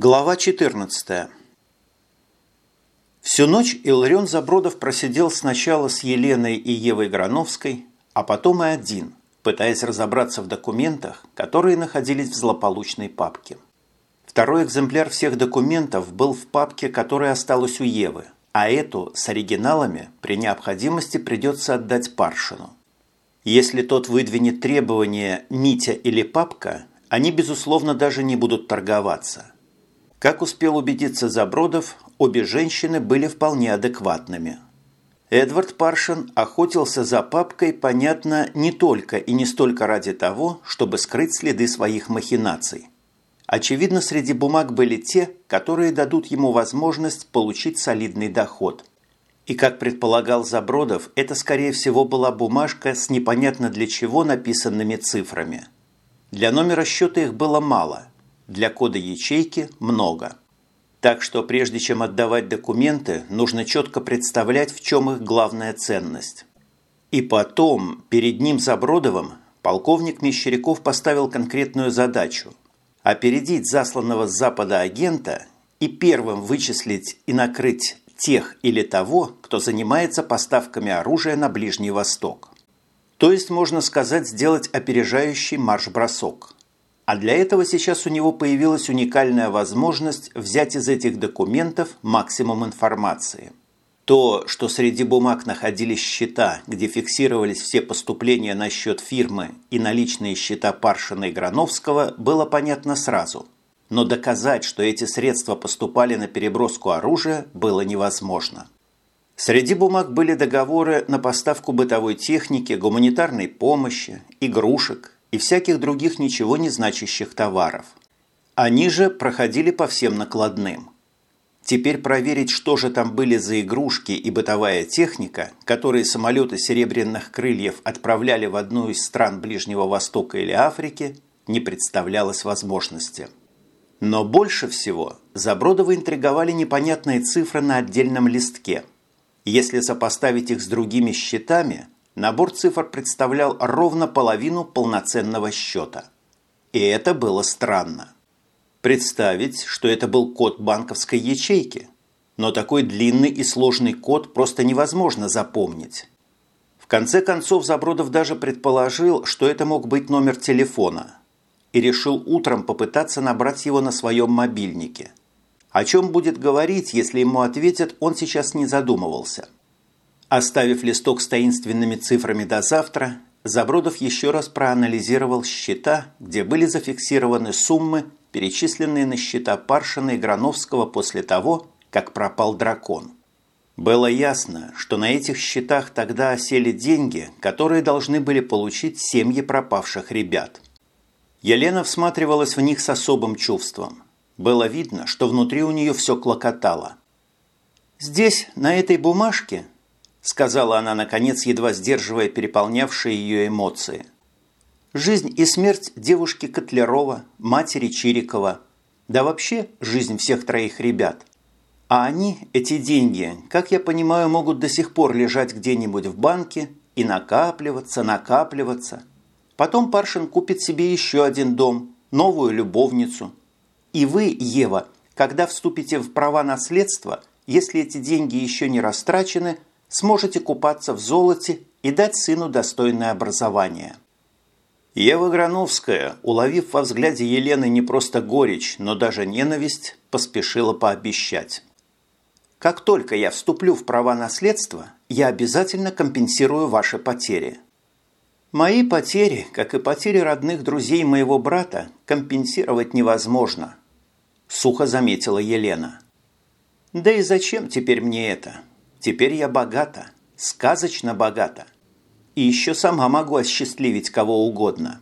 Глава 14. Всю ночь Иларион Забродов просидел сначала с Еленой и Евой Грановской, а потом и один, пытаясь разобраться в документах, которые находились в злополучной папке. Второй экземпляр всех документов был в папке, которая осталась у Евы, а эту с оригиналами при необходимости придется отдать Паршину. Если тот выдвинет требования «Митя» или «Папка», они, безусловно, даже не будут торговаться – как успел убедиться Забродов, обе женщины были вполне адекватными. Эдвард Паршин охотился за папкой, понятно, не только и не столько ради того, чтобы скрыть следы своих махинаций. Очевидно, среди бумаг были те, которые дадут ему возможность получить солидный доход. И, как предполагал Забродов, это, скорее всего, была бумажка с непонятно для чего написанными цифрами. Для номера счета их было мало – для кода ячейки много. Так что прежде чем отдавать документы, нужно четко представлять, в чем их главная ценность. И потом, перед ним Забродовым, полковник Мещеряков поставил конкретную задачу – опередить засланного с запада агента и первым вычислить и накрыть тех или того, кто занимается поставками оружия на Ближний Восток. То есть, можно сказать, сделать опережающий марш-бросок – а для этого сейчас у него появилась уникальная возможность взять из этих документов максимум информации. То, что среди бумаг находились счета, где фиксировались все поступления на счет фирмы и наличные счета Паршина и Грановского, было понятно сразу. Но доказать, что эти средства поступали на переброску оружия, было невозможно. Среди бумаг были договоры на поставку бытовой техники, гуманитарной помощи, игрушек, и всяких других ничего не значащих товаров. Они же проходили по всем накладным. Теперь проверить, что же там были за игрушки и бытовая техника, которые самолеты серебряных крыльев отправляли в одну из стран Ближнего Востока или Африки, не представлялось возможности. Но больше всего Забродова интриговали непонятные цифры на отдельном листке. Если сопоставить их с другими счетами – набор цифр представлял ровно половину полноценного счета. И это было странно. Представить, что это был код банковской ячейки, но такой длинный и сложный код просто невозможно запомнить. В конце концов Забродов даже предположил, что это мог быть номер телефона и решил утром попытаться набрать его на своем мобильнике. О чем будет говорить, если ему ответят, он сейчас не задумывался – Оставив листок с таинственными цифрами до завтра, Забродов еще раз проанализировал счета, где были зафиксированы суммы, перечисленные на счета Паршина и Грановского после того, как пропал дракон. Было ясно, что на этих счетах тогда осели деньги, которые должны были получить семьи пропавших ребят. Елена всматривалась в них с особым чувством. Было видно, что внутри у нее все клокотало. «Здесь, на этой бумажке, сказала она, наконец, едва сдерживая переполнявшие ее эмоции. Жизнь и смерть девушки Котлярова, матери Чирикова, да вообще жизнь всех троих ребят. А они, эти деньги, как я понимаю, могут до сих пор лежать где-нибудь в банке и накапливаться, накапливаться. Потом Паршин купит себе еще один дом, новую любовницу. И вы, Ева, когда вступите в права наследства, если эти деньги еще не растрачены – сможете купаться в золоте и дать сыну достойное образование. Ева Грановская, уловив во взгляде Елены не просто горечь, но даже ненависть, поспешила пообещать. «Как только я вступлю в права наследства, я обязательно компенсирую ваши потери». «Мои потери, как и потери родных друзей моего брата, компенсировать невозможно», – сухо заметила Елена. «Да и зачем теперь мне это? Теперь я богата, сказочно богата. И еще сама могу осчастливить кого угодно.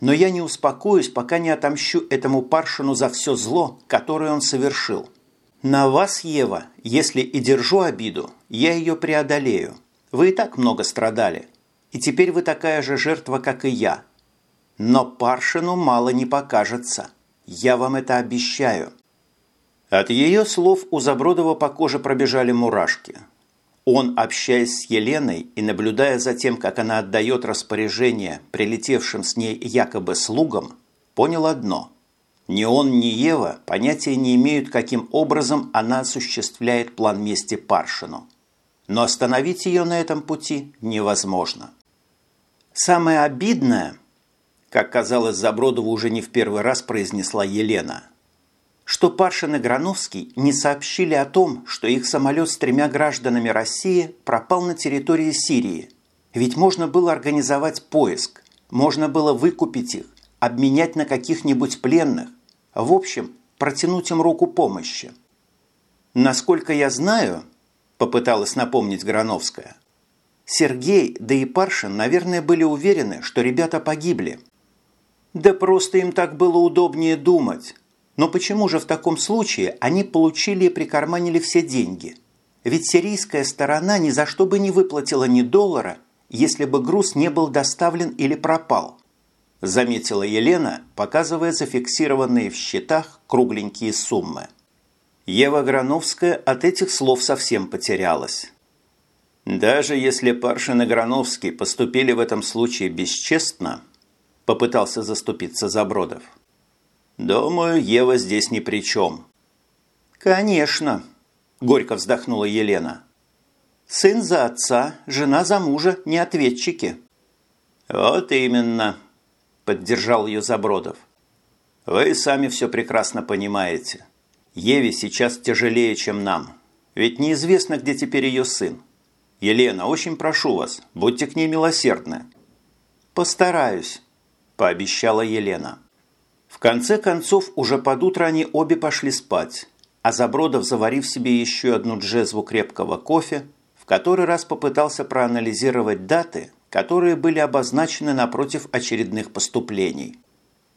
Но я не успокоюсь, пока не отомщу этому паршину за все зло, которое он совершил. На вас, Ева, если и держу обиду, я ее преодолею. Вы и так много страдали. И теперь вы такая же жертва, как и я. Но паршину мало не покажется. Я вам это обещаю. От ее слов у Забродова по коже пробежали мурашки. Он, общаясь с Еленой и наблюдая за тем, как она отдает распоряжение прилетевшим с ней якобы слугам, понял одно. Ни он, ни Ева понятия не имеют, каким образом она осуществляет план мести Паршину. Но остановить ее на этом пути невозможно. Самое обидное, как казалось Забродову уже не в первый раз произнесла Елена, что Паршин и Грановский не сообщили о том, что их самолет с тремя гражданами России пропал на территории Сирии. Ведь можно было организовать поиск, можно было выкупить их, обменять на каких-нибудь пленных, в общем, протянуть им руку помощи. Насколько я знаю, попыталась напомнить Грановская, Сергей, да и Паршин, наверное, были уверены, что ребята погибли. Да просто им так было удобнее думать. Но почему же в таком случае они получили и прикарманили все деньги? Ведь сирийская сторона ни за что бы не выплатила ни доллара, если бы груз не был доставлен или пропал. Заметила Елена, показывая зафиксированные в счетах кругленькие суммы. Ева Грановская от этих слов совсем потерялась. Даже если Паршин и Грановский поступили в этом случае бесчестно, попытался заступиться Забродов. Думаю, Ева здесь ни при чем. Конечно, горько вздохнула Елена. Сын за отца, жена за мужа, не ответчики. Вот именно, поддержал ее Забродов. Вы сами все прекрасно понимаете. Еве сейчас тяжелее, чем нам. Ведь неизвестно, где теперь ее сын. Елена, очень прошу вас, будьте к ней милосердны». «Постараюсь», – пообещала Елена. В конце концов, уже под утро они обе пошли спать, а Забродов, заварив себе еще одну джезву крепкого кофе, в который раз попытался проанализировать даты, которые были обозначены напротив очередных поступлений.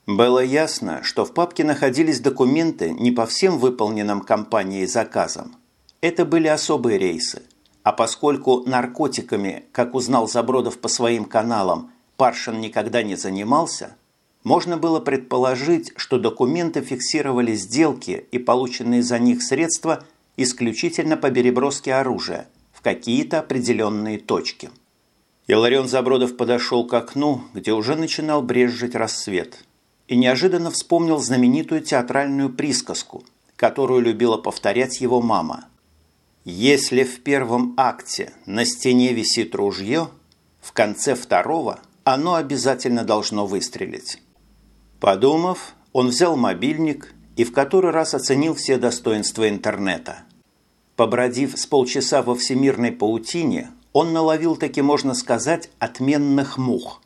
Было ясно, что в папке находились документы не по всем выполненным компанией заказам. Это были особые рейсы – а поскольку наркотиками, как узнал Забродов по своим каналам, Паршин никогда не занимался, можно было предположить, что документы фиксировали сделки и полученные за них средства исключительно по переброске оружия в какие-то определенные точки. Иларион Забродов подошел к окну, где уже начинал брезжить рассвет, и неожиданно вспомнил знаменитую театральную присказку, которую любила повторять его мама – если в первом акте на стене висит ружье, в конце второго оно обязательно должно выстрелить. Подумав, он взял мобильник и в который раз оценил все достоинства интернета. Побродив с полчаса во всемирной паутине, он наловил, таки можно сказать, отменных мух.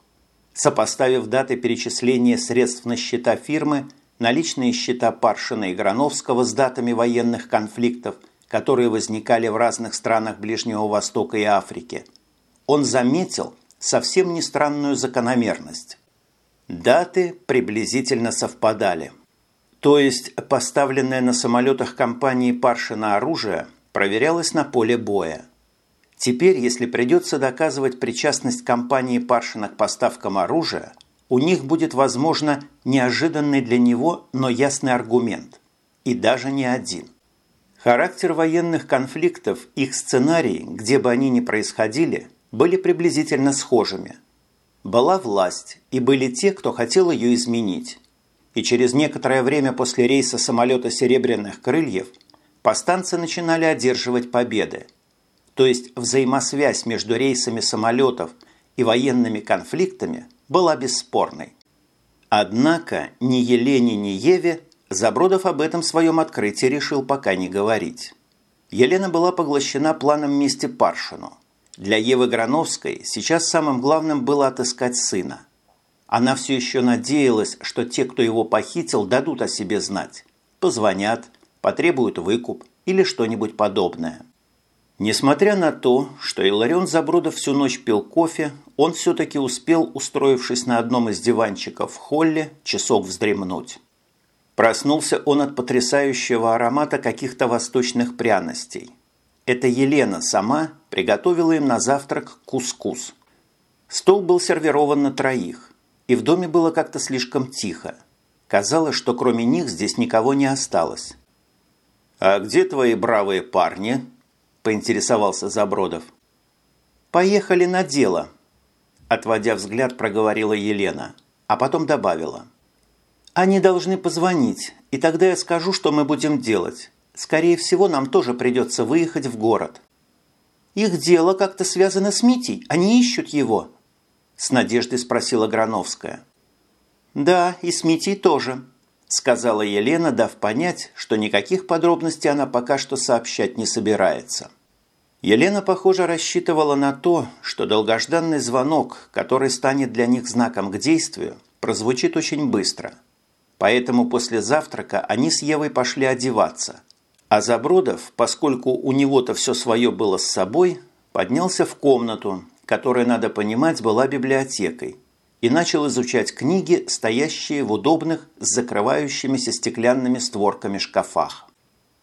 Сопоставив даты перечисления средств на счета фирмы, наличные счета Паршина и Грановского с датами военных конфликтов – которые возникали в разных странах Ближнего Востока и Африки, он заметил совсем не странную закономерность. Даты приблизительно совпадали. То есть поставленное на самолетах компании Паршина оружие проверялось на поле боя. Теперь, если придется доказывать причастность компании Паршина к поставкам оружия, у них будет, возможно, неожиданный для него, но ясный аргумент. И даже не один. Характер военных конфликтов, их сценарии, где бы они ни происходили, были приблизительно схожими. Была власть, и были те, кто хотел ее изменить. И через некоторое время после рейса самолета «Серебряных крыльев» повстанцы начинали одерживать победы. То есть взаимосвязь между рейсами самолетов и военными конфликтами была бесспорной. Однако ни Елене, ни Еве Забродов об этом своем открытии решил пока не говорить. Елена была поглощена планом мести Паршину. Для Евы Грановской сейчас самым главным было отыскать сына. Она все еще надеялась, что те, кто его похитил, дадут о себе знать. Позвонят, потребуют выкуп или что-нибудь подобное. Несмотря на то, что Иларион Забродов всю ночь пил кофе, он все-таки успел, устроившись на одном из диванчиков в холле, часок вздремнуть. Проснулся он от потрясающего аромата каких-то восточных пряностей. Это Елена сама приготовила им на завтрак кускус. Стол был сервирован на троих, и в доме было как-то слишком тихо. Казалось, что кроме них здесь никого не осталось. «А где твои бравые парни?» – поинтересовался Забродов. «Поехали на дело», – отводя взгляд, проговорила Елена, а потом добавила – Они должны позвонить, и тогда я скажу, что мы будем делать. Скорее всего, нам тоже придется выехать в город. Их дело как-то связано с Митей, они ищут его. С надеждой спросила Грановская. Да, и с Митей тоже, сказала Елена, дав понять, что никаких подробностей она пока что сообщать не собирается. Елена, похоже, рассчитывала на то, что долгожданный звонок, который станет для них знаком к действию, прозвучит очень быстро. Поэтому после завтрака они с Евой пошли одеваться. А Забродов, поскольку у него-то все свое было с собой, поднялся в комнату, которая, надо понимать, была библиотекой, и начал изучать книги, стоящие в удобных с закрывающимися стеклянными створками шкафах.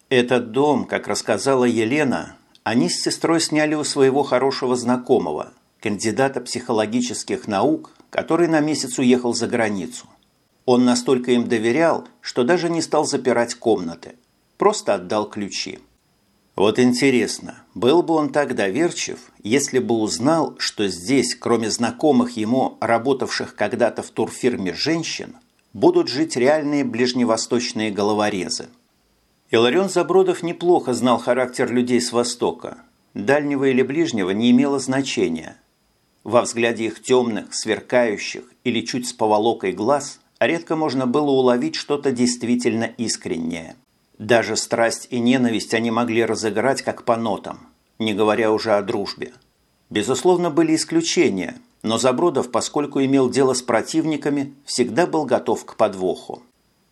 Этот дом, как рассказала Елена, они с сестрой сняли у своего хорошего знакомого, кандидата психологических наук, который на месяц уехал за границу. Он настолько им доверял, что даже не стал запирать комнаты, просто отдал ключи. Вот интересно, был бы он так доверчив, если бы узнал, что здесь, кроме знакомых ему, работавших когда-то в турфирме женщин, будут жить реальные ближневосточные головорезы – Иларион Забродов неплохо знал характер людей с Востока. Дальнего или ближнего не имело значения. Во взгляде их темных, сверкающих или чуть с поволокой глаз редко можно было уловить что-то действительно искреннее. Даже страсть и ненависть они могли разыграть как по нотам, не говоря уже о дружбе. Безусловно, были исключения, но Забродов, поскольку имел дело с противниками, всегда был готов к подвоху.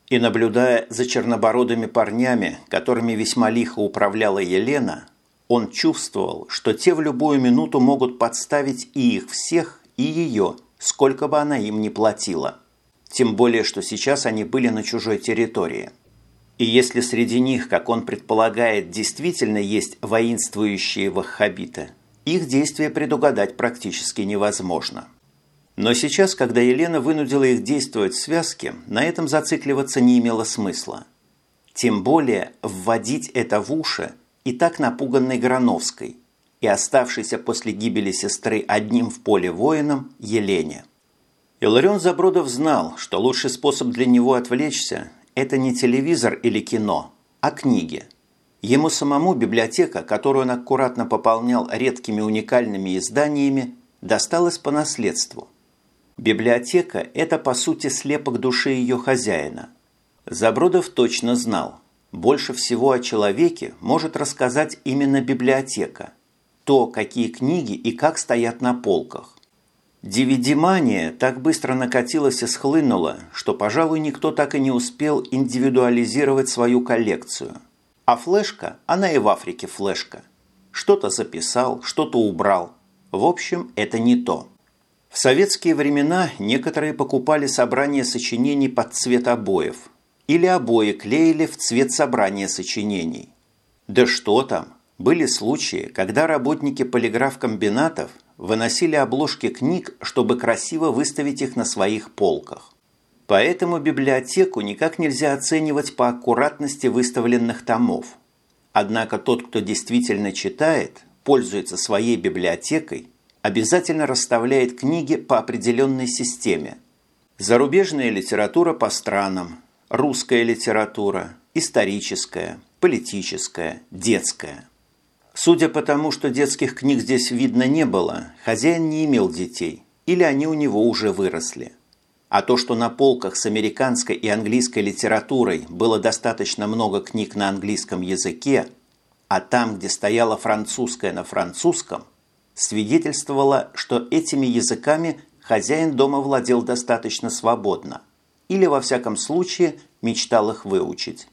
И наблюдая за чернобородыми парнями, которыми весьма лихо управляла Елена, он чувствовал, что те в любую минуту могут подставить и их всех, и ее, сколько бы она им ни платила. Тем более, что сейчас они были на чужой территории. И если среди них, как он предполагает, действительно есть воинствующие ваххабиты, их действия предугадать практически невозможно. Но сейчас, когда Елена вынудила их действовать в связке, на этом зацикливаться не имело смысла. Тем более вводить это в уши и так напуганной Грановской и оставшейся после гибели сестры одним в поле воином Елене. Иларион Забродов знал, что лучший способ для него отвлечься – это не телевизор или кино, а книги. Ему самому библиотека, которую он аккуратно пополнял редкими уникальными изданиями, досталась по наследству – Библиотека – это, по сути, слепок души ее хозяина. Забродов точно знал, больше всего о человеке может рассказать именно библиотека. То, какие книги и как стоят на полках. DVD-мания так быстро накатилась и схлынула, что, пожалуй, никто так и не успел индивидуализировать свою коллекцию. А флешка, она и в Африке флешка. Что-то записал, что-то убрал. В общем, это не то. В советские времена некоторые покупали собрание сочинений под цвет обоев или обои клеили в цвет собрания сочинений. Да что там, были случаи, когда работники полиграф-комбинатов выносили обложки книг, чтобы красиво выставить их на своих полках. Поэтому библиотеку никак нельзя оценивать по аккуратности выставленных томов. Однако тот, кто действительно читает, пользуется своей библиотекой – обязательно расставляет книги по определенной системе. Зарубежная литература по странам, русская литература, историческая, политическая, детская. Судя по тому, что детских книг здесь видно не было, хозяин не имел детей, или они у него уже выросли. А то, что на полках с американской и английской литературой было достаточно много книг на английском языке, а там, где стояла французская на французском – свидетельствовало, что этими языками хозяин дома владел достаточно свободно или, во всяком случае, мечтал их выучить.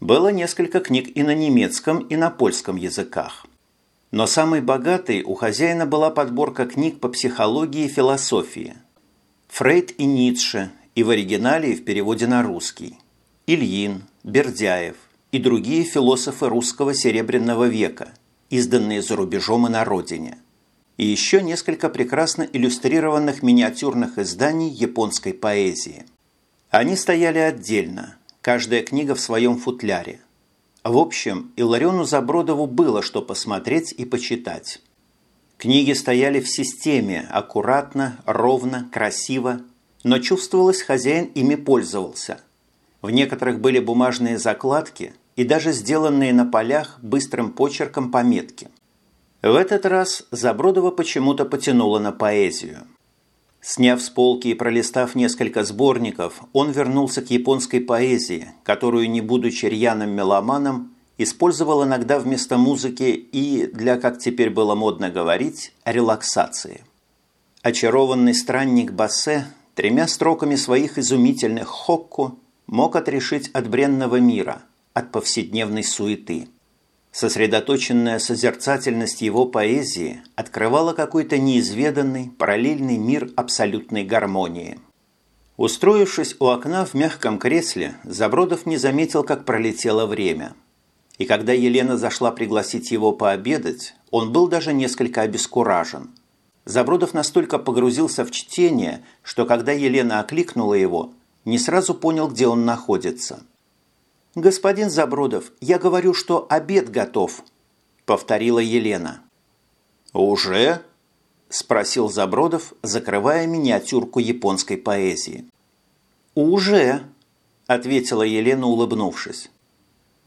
Было несколько книг и на немецком, и на польском языках. Но самой богатой у хозяина была подборка книг по психологии и философии. Фрейд и Ницше, и в оригинале, и в переводе на русский. Ильин, Бердяев и другие философы русского Серебряного века, изданные за рубежом и на родине – и еще несколько прекрасно иллюстрированных миниатюрных изданий японской поэзии. Они стояли отдельно, каждая книга в своем футляре. В общем, Илариону Забродову было что посмотреть и почитать. Книги стояли в системе, аккуратно, ровно, красиво, но чувствовалось, хозяин ими пользовался. В некоторых были бумажные закладки и даже сделанные на полях быстрым почерком пометки. В этот раз Забродова почему-то потянуло на поэзию. Сняв с полки и пролистав несколько сборников, он вернулся к японской поэзии, которую, не будучи рьяным меломаном, использовал иногда вместо музыки и, для, как теперь было модно говорить, релаксации. Очарованный странник Бассе тремя строками своих изумительных хокку мог отрешить от бренного мира, от повседневной суеты. Сосредоточенная созерцательность его поэзии открывала какой-то неизведанный параллельный мир абсолютной гармонии. Устроившись у окна в мягком кресле, Забродов не заметил, как пролетело время. И когда Елена зашла пригласить его пообедать, он был даже несколько обескуражен. Забродов настолько погрузился в чтение, что когда Елена окликнула его, не сразу понял, где он находится – «Господин Забродов, я говорю, что обед готов», – повторила Елена. «Уже?» – спросил Забродов, закрывая миниатюрку японской поэзии. «Уже», – ответила Елена, улыбнувшись.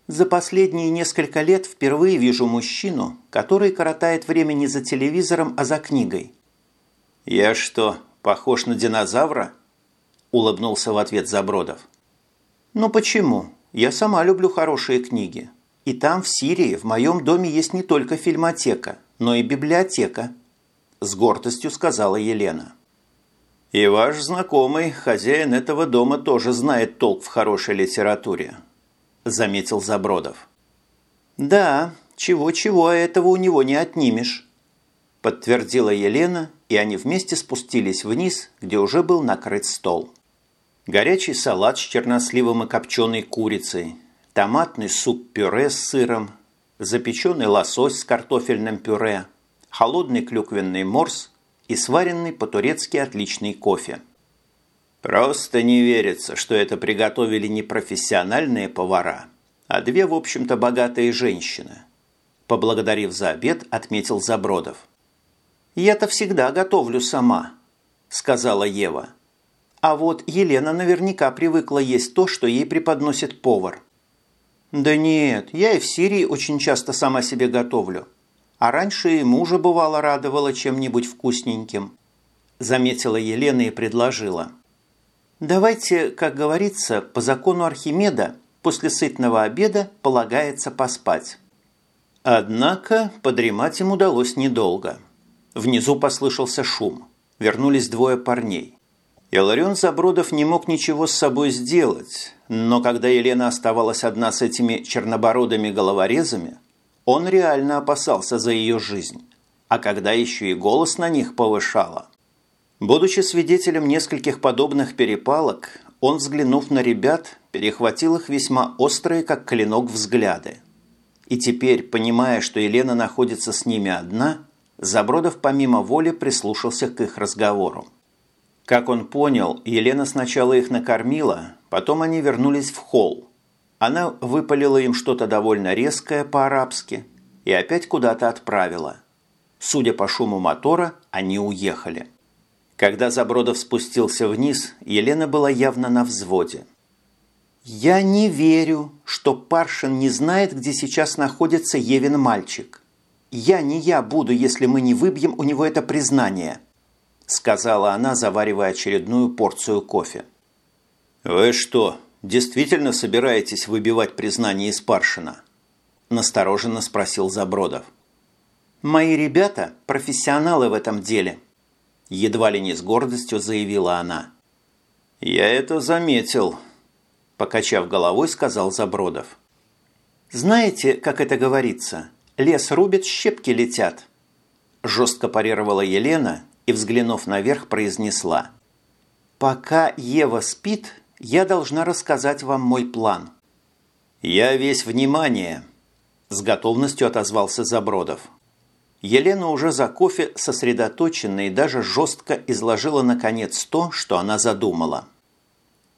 «За последние несколько лет впервые вижу мужчину, который коротает время не за телевизором, а за книгой». «Я что, похож на динозавра?» – улыбнулся в ответ Забродов. «Ну почему? Я сама люблю хорошие книги. И там, в Сирии, в моем доме есть не только фильмотека, но и библиотека», – с гордостью сказала Елена. «И ваш знакомый, хозяин этого дома, тоже знает толк в хорошей литературе», – заметил Забродов. «Да, чего-чего, а этого у него не отнимешь», – подтвердила Елена, и они вместе спустились вниз, где уже был накрыт стол горячий салат с черносливом и копченой курицей, томатный суп-пюре с сыром, запеченный лосось с картофельным пюре, холодный клюквенный морс и сваренный по-турецки отличный кофе. Просто не верится, что это приготовили не профессиональные повара, а две, в общем-то, богатые женщины. Поблагодарив за обед, отметил Забродов. «Я-то всегда готовлю сама», – сказала Ева. А вот Елена наверняка привыкла есть то, что ей преподносит повар. Да нет, я и в Сирии очень часто сама себе готовлю. А раньше и мужа бывало радовала чем-нибудь вкусненьким. Заметила Елена и предложила. Давайте, как говорится, по закону Архимеда, после сытного обеда полагается поспать. Однако подремать им удалось недолго. Внизу послышался шум. Вернулись двое парней. Иларион Забродов не мог ничего с собой сделать, но когда Елена оставалась одна с этими чернобородыми головорезами, он реально опасался за ее жизнь, а когда еще и голос на них повышала. Будучи свидетелем нескольких подобных перепалок, он, взглянув на ребят, перехватил их весьма острые, как клинок, взгляды. И теперь, понимая, что Елена находится с ними одна, Забродов помимо воли прислушался к их разговору. Как он понял, Елена сначала их накормила, потом они вернулись в холл. Она выпалила им что-то довольно резкое по-арабски и опять куда-то отправила. Судя по шуму мотора, они уехали. Когда Забродов спустился вниз, Елена была явно на взводе. «Я не верю, что Паршин не знает, где сейчас находится Евин мальчик. Я не я буду, если мы не выбьем у него это признание», сказала она, заваривая очередную порцию кофе. «Вы что, действительно собираетесь выбивать признание из Паршина?» настороженно спросил Забродов. «Мои ребята – профессионалы в этом деле», едва ли не с гордостью заявила она. «Я это заметил», – покачав головой, сказал Забродов. «Знаете, как это говорится? Лес рубит, щепки летят», – жестко парировала Елена и, взглянув наверх, произнесла. «Пока Ева спит, я должна рассказать вам мой план». «Я весь внимание», – с готовностью отозвался Забродов. Елена уже за кофе сосредоточенно и даже жестко изложила наконец то, что она задумала.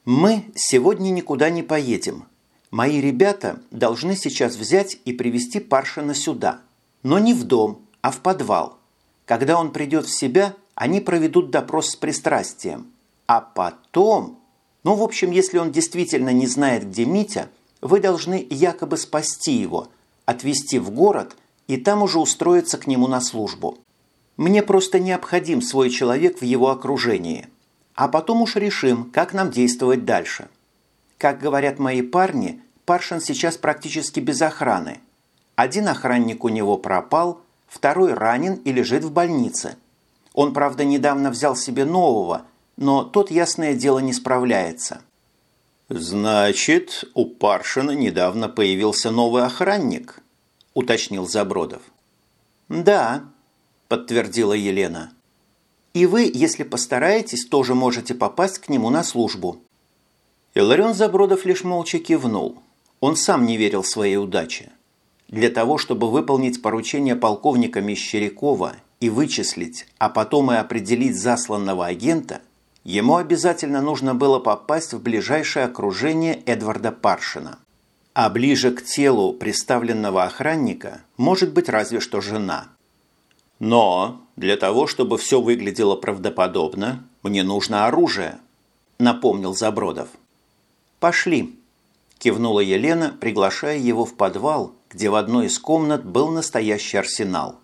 «Мы сегодня никуда не поедем. Мои ребята должны сейчас взять и привести Паршина сюда. Но не в дом, а в подвал. Когда он придет в себя, они проведут допрос с пристрастием. А потом... Ну, в общем, если он действительно не знает, где Митя, вы должны якобы спасти его, отвезти в город и там уже устроиться к нему на службу. Мне просто необходим свой человек в его окружении. А потом уж решим, как нам действовать дальше. Как говорят мои парни, Паршин сейчас практически без охраны. Один охранник у него пропал, второй ранен и лежит в больнице. Он, правда, недавно взял себе нового, но тот, ясное дело, не справляется. «Значит, у Паршина недавно появился новый охранник», – уточнил Забродов. «Да», – подтвердила Елена. «И вы, если постараетесь, тоже можете попасть к нему на службу». Иларион Забродов лишь молча кивнул. Он сам не верил своей удаче. Для того, чтобы выполнить поручение полковника Мещерякова и вычислить, а потом и определить засланного агента, ему обязательно нужно было попасть в ближайшее окружение Эдварда Паршина. А ближе к телу представленного охранника может быть разве что жена. Но для того, чтобы все выглядело правдоподобно, мне нужно оружие, напомнил Забродов. «Пошли», – кивнула Елена, приглашая его в подвал, где в одной из комнат был настоящий арсенал.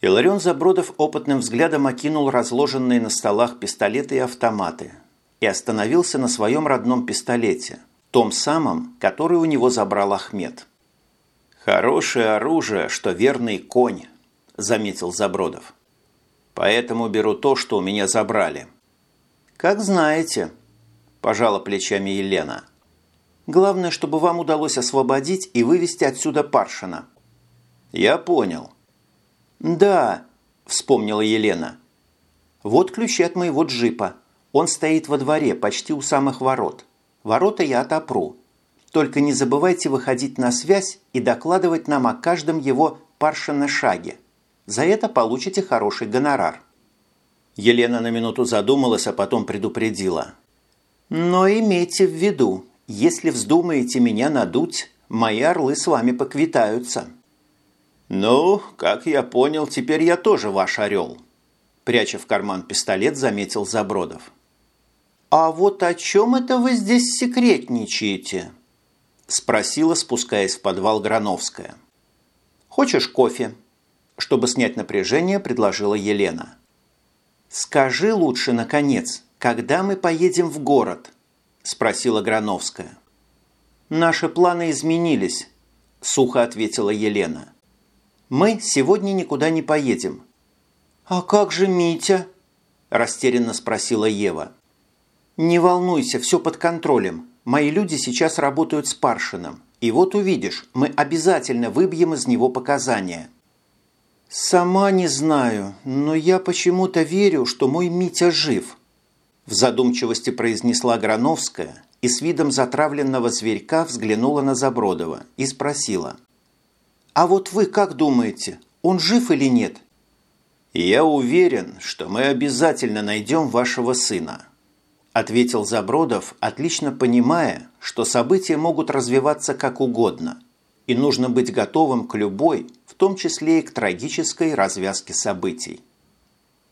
Иларион Забродов опытным взглядом окинул разложенные на столах пистолеты и автоматы и остановился на своем родном пистолете, том самом, который у него забрал Ахмед. «Хорошее оружие, что верный конь», – заметил Забродов. «Поэтому беру то, что у меня забрали». «Как знаете», – пожала плечами Елена. «Главное, чтобы вам удалось освободить и вывести отсюда Паршина». «Я понял», «Да», – вспомнила Елена. «Вот ключи от моего джипа. Он стоит во дворе, почти у самых ворот. Ворота я отопру. Только не забывайте выходить на связь и докладывать нам о каждом его паршине шаге. За это получите хороший гонорар». Елена на минуту задумалась, а потом предупредила. «Но имейте в виду, если вздумаете меня надуть, мои орлы с вами поквитаются». «Ну, как я понял, теперь я тоже ваш орел», – пряча в карман пистолет, заметил Забродов. «А вот о чем это вы здесь секретничаете?» – спросила, спускаясь в подвал Грановская. «Хочешь кофе?» – чтобы снять напряжение, предложила Елена. «Скажи лучше, наконец, когда мы поедем в город?» – спросила Грановская. «Наши планы изменились», – сухо ответила Елена. Мы сегодня никуда не поедем». «А как же Митя?» – растерянно спросила Ева. «Не волнуйся, все под контролем. Мои люди сейчас работают с Паршином. И вот увидишь, мы обязательно выбьем из него показания». «Сама не знаю, но я почему-то верю, что мой Митя жив», – в задумчивости произнесла Грановская и с видом затравленного зверька взглянула на Забродова и спросила – а вот вы как думаете, он жив или нет? Я уверен, что мы обязательно найдем вашего сына, ответил Забродов, отлично понимая, что события могут развиваться как угодно, и нужно быть готовым к любой, в том числе и к трагической развязке событий.